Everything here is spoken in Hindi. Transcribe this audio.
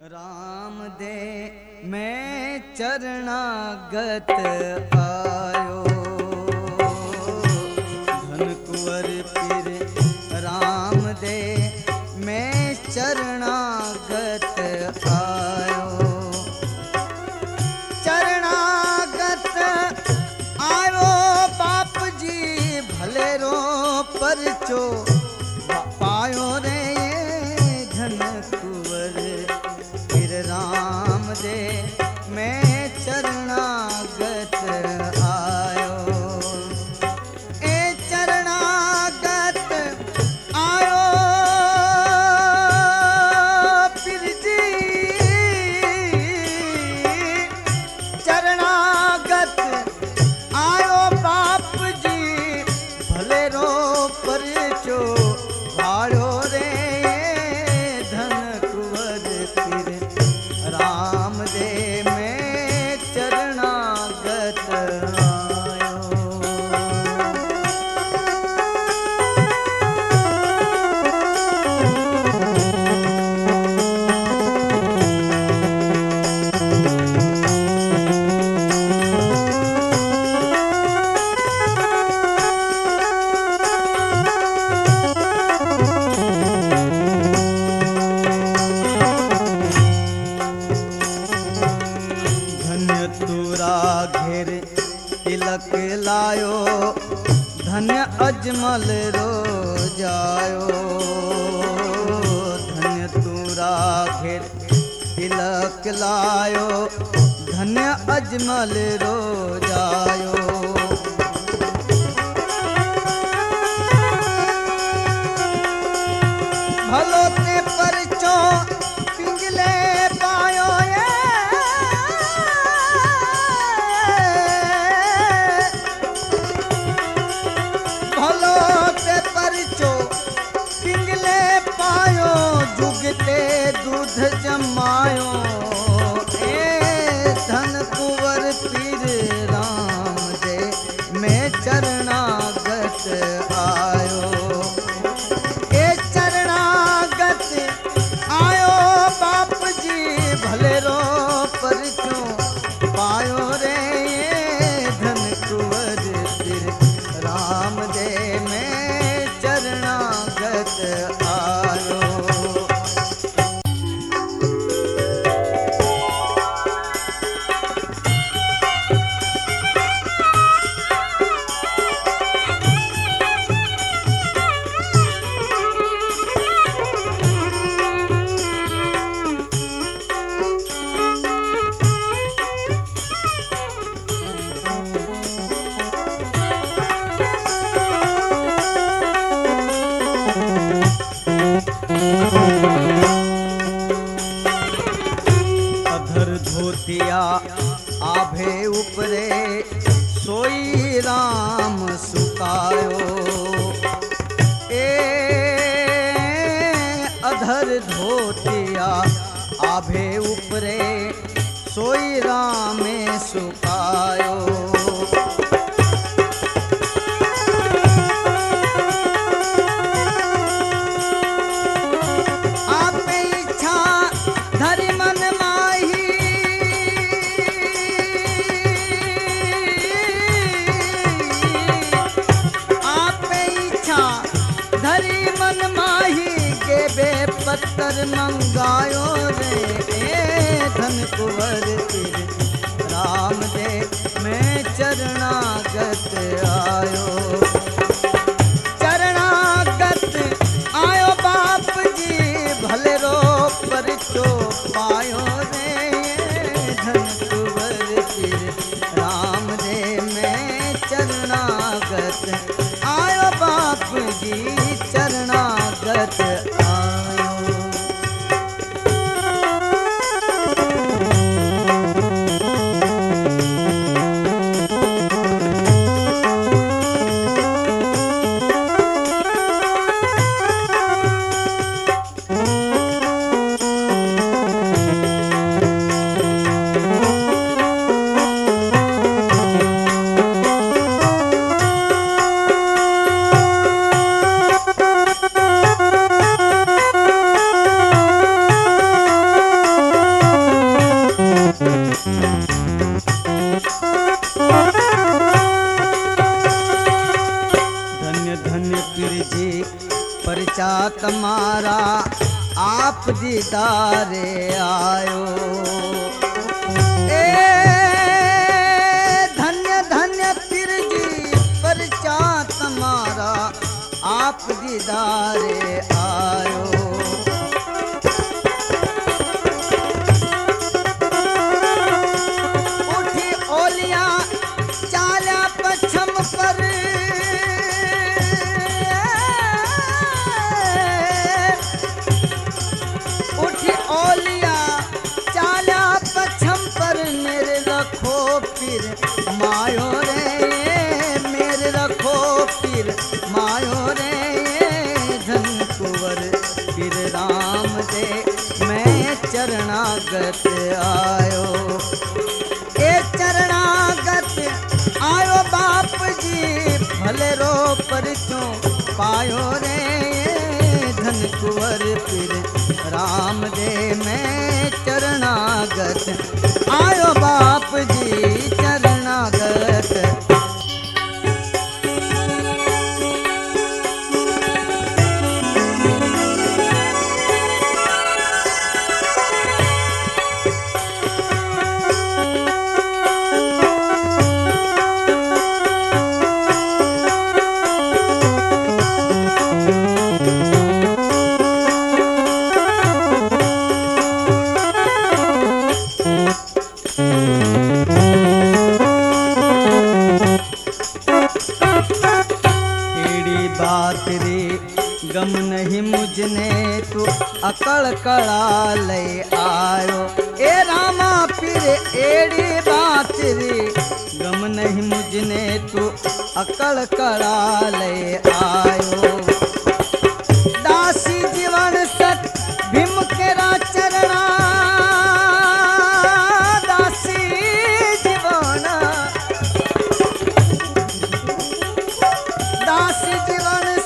राम दे मैं चरणागत आयो। धन कुंवर फिर राम दे मैं चरणागत आ रघुवर फिर राम दे मैं சிற जायो धन्य अजमल रो जायो। धन्य तू राखे तिलक लायो धन्य अजमल रो जायो। आभे उपरे सोई राम सुतायो। ए अधर धोतिया आभे उपरे सोई राम सुतायो। मंगायो रे धन कुंवर तेरे राम दे मैं चरणागत आ बच्चा तुम्हारा आप दीदारे आयो। ए धन्य धन्य पर चा तुम्हारा आप दीदारे आयो। चरणागत आयो। ए चरणागत आयो बाप जी भले रो पर पायो रे। धन कुंवर फिर राम दे, मैं चरणागत बात रे, गम नहीं मुझने तू अकड़ कड़ा ले आयो। ए रामा फिर एड़ी बात रे, गम नहीं मुझने तू अकड़ कड़ा ले Devane